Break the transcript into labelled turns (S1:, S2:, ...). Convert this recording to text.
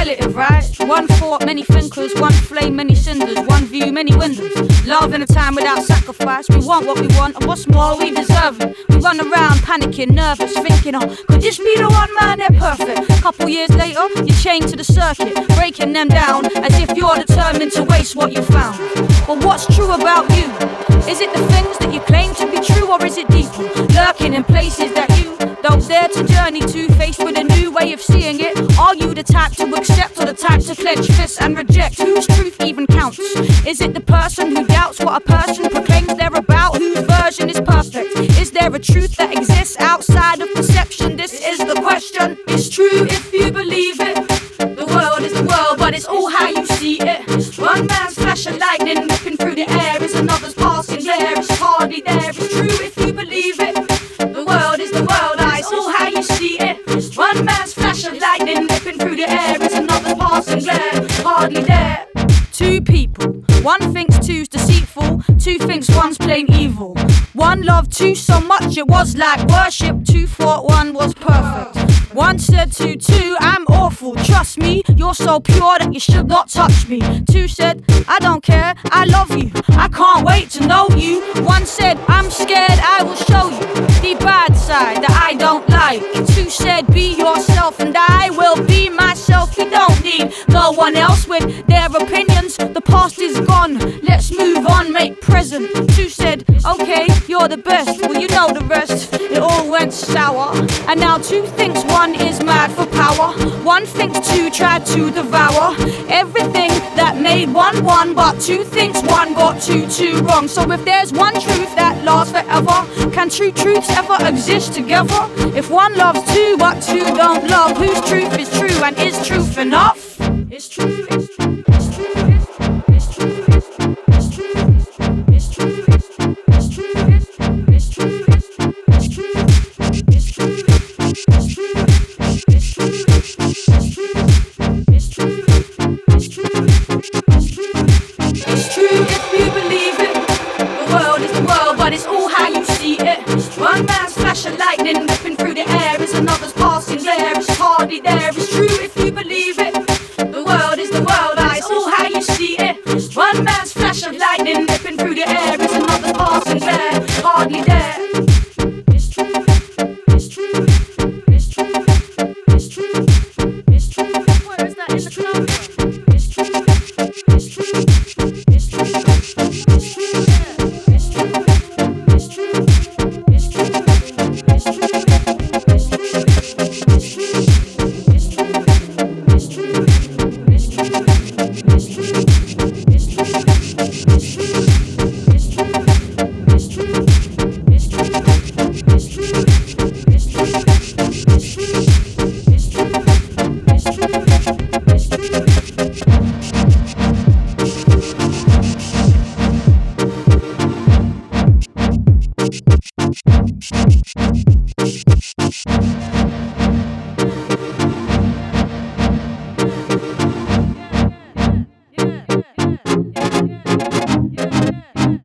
S1: One thought, many thinkers, one flame, many cinders, one view, many windows. Love in a time without sacrifice. We want what we want, and what's more, we deserve it. We run around panicking, nervous, thinking, oh, could this be the one man? They're perfect. Couple years later, you're chained to the circuit, breaking them down as if you're determined to waste what you found. But what's true about you? Is it the things that you claim to be true, or is it deeper, lurking in places that you don't dare to journey to, faced with a new way of seeing it? The type to accept, or the type to clench fists and reject? Whose truth even counts? Is it the person who doubts what a person proclaims they're about? Whose version is perfect? Is there a truth that exists outside of perception? This is the question. It's true if you believe it. The world is the world, but it's all how you see it. One man's flash of lightning whipping through the air is another's passing there. It's hardly there. It's true if you believe two's deceitful, two thinks one's plain evil. One loved two so much it was like worship, two thought one was perfect. One said to two, I'm awful, trust me, you're so pure that you should not touch me. Two said, I don't care, I love you, I can't wait to know you. One said, I'm scared, I will show you the bad side that I don't like. Two said, Be yourself, and I will be myself. You don't need no one else with their opinions. The past is gone, move on, make present. Two said, Okay, you're the best, well, you know the rest. It all went sour, and now two thinks one is mad for power. One thinks two tried to devour everything that made one one, but two thinks one got two two wrong. So if there's one truth that lasts forever, can two truths ever exist together? If one loves two but two It's true if you believe it. The world is the world, but it's all how you see it. One man's flash of lightning whipping through the air is another's passing there. It's hardly there.